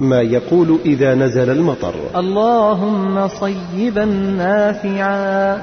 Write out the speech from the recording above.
ما يقول إذا نزل المطر. اللهم صيبا نافعا.